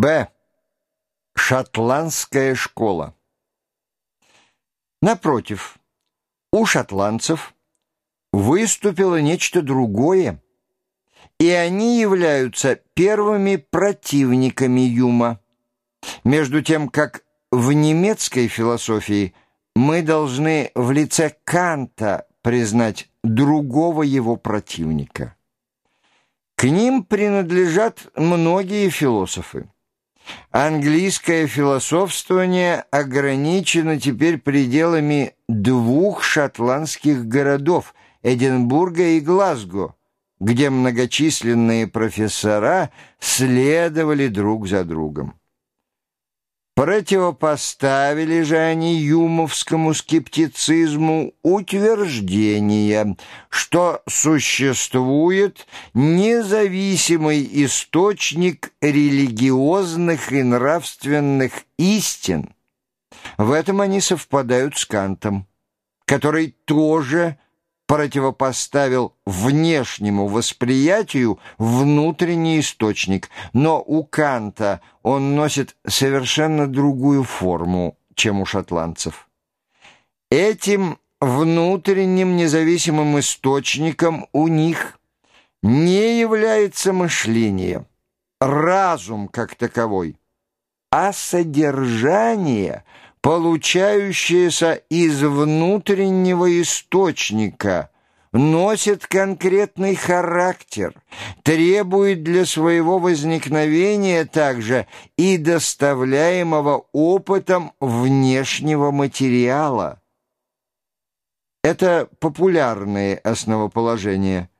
Б. Шотландская школа. Напротив, у шотландцев выступило нечто другое, и они являются первыми противниками Юма. Между тем, как в немецкой философии мы должны в лице Канта признать другого его противника. К ним принадлежат многие философы. Английское философствование ограничено теперь пределами двух шотландских городов – Эдинбурга и Глазго, где многочисленные профессора следовали друг за другом. Противопоставили же они юмовскому скептицизму утверждение, что существует независимый источник религиозных и нравственных истин. В этом они совпадают с Кантом, который тоже – противопоставил внешнему восприятию внутренний источник, но у Канта он носит совершенно другую форму, чем у шотландцев. Этим внутренним независимым источником у них не является мышление, разум как таковой, а содержание – получающееся из внутреннего источника, носит конкретный характер, требует для своего возникновения также и доставляемого опытом внешнего материала. Это популярные основоположения –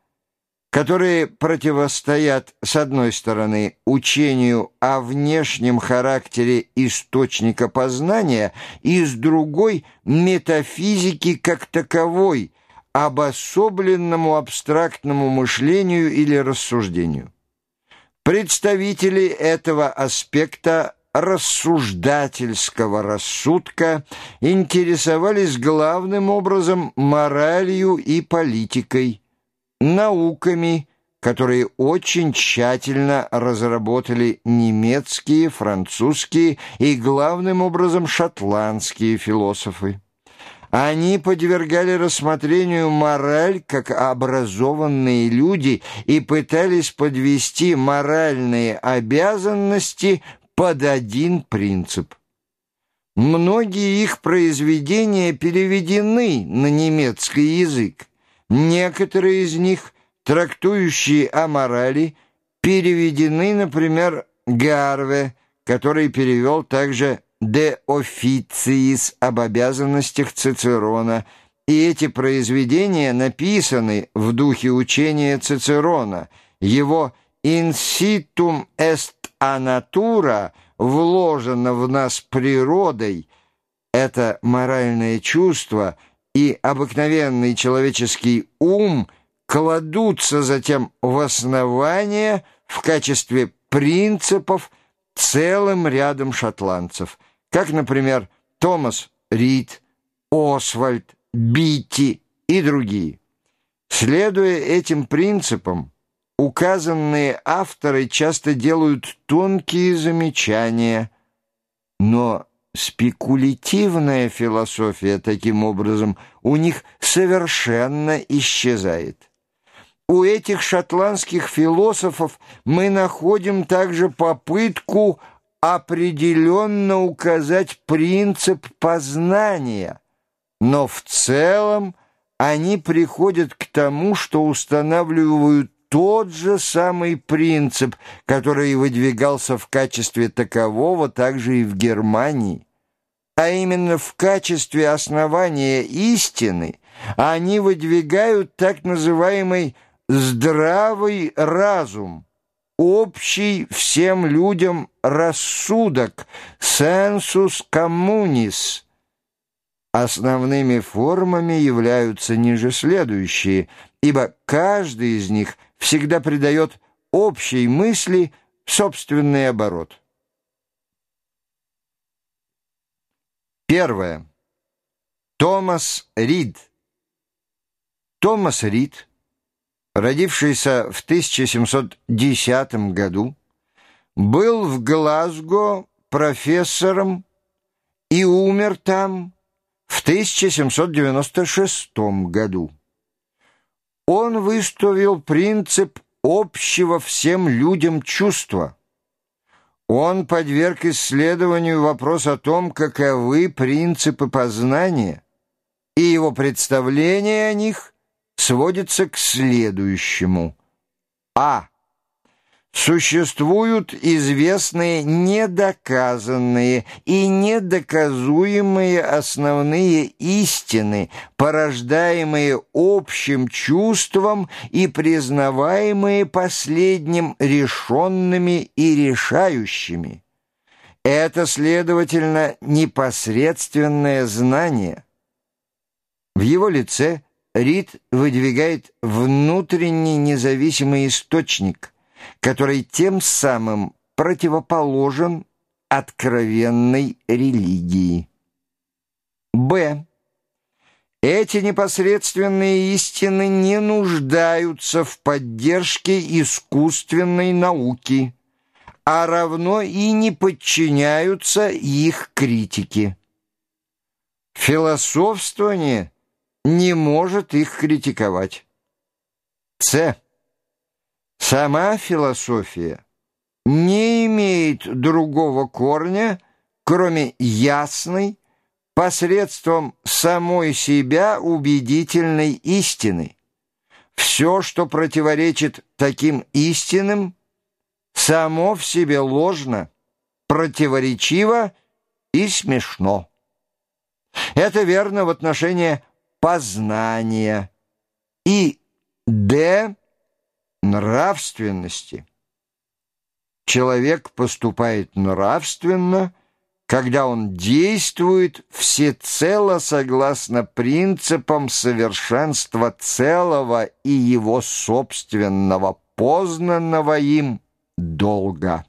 которые противостоят, с одной стороны, учению о внешнем характере источника познания, и с другой – метафизики как таковой, обособленному абстрактному мышлению или рассуждению. Представители этого аспекта рассуждательского рассудка интересовались главным образом моралью и политикой, науками, которые очень тщательно разработали немецкие, французские и, главным образом, шотландские философы. Они подвергали рассмотрению мораль как образованные люди и пытались подвести моральные обязанности под один принцип. Многие их произведения переведены на немецкий язык. Некоторые из них, трактующие о морали, переведены, например, Гарве, который перевел также «De officiis» об обязанностях Цицерона, и эти произведения написаны в духе учения Цицерона. Его «Insitum est a natura» вложено в нас природой. Это моральное чувство – и обыкновенный человеческий ум кладутся затем в основание в качестве принципов целым рядом шотландцев, как, например, Томас Рид, Освальд, Битти и другие. Следуя этим принципам, указанные авторы часто делают тонкие замечания, но Спекулятивная философия, таким образом, у них совершенно исчезает. У этих шотландских философов мы находим также попытку определенно указать принцип познания, но в целом они приходят к тому, что устанавливают тот же самый принцип, который выдвигался в качестве такового также и в Германии. А именно в качестве основания истины они выдвигают так называемый «здравый разум», общий всем людям рассудок, «sensus communis». Основными формами являются ниже следующие, ибо каждый из них – всегда придает общей мысли собственный оборот. Первое. Томас Рид. Томас Рид, родившийся в 1710 году, был в Глазго профессором и умер там в 1796 году. Он выставил принцип общего всем людям чувства. Он подверг исследованию вопрос о том, каковы принципы познания, и его представление о них сводится к следующему. А. Существуют известные недоказанные и недоказуемые основные истины, порождаемые общим чувством и признаваемые последним решенными и решающими. Это, следовательно, непосредственное знание. В его лице Рид выдвигает внутренний независимый источник – который тем самым противоположен откровенной религии. Б. Эти непосредственные истины не нуждаются в поддержке искусственной науки, а равно и не подчиняются их критике. Философствование не может их критиковать. С. Сама философия не имеет другого корня, кроме ясной, посредством самой себя убедительной истины. Все, что противоречит таким истинам, само в себе ложно, противоречиво и смешно. Это верно в отношении познания. И Д нравственности. Человек поступает нравственно, когда он действует всецело согласно принципам совершенства целого и его собственного, познанного им долга.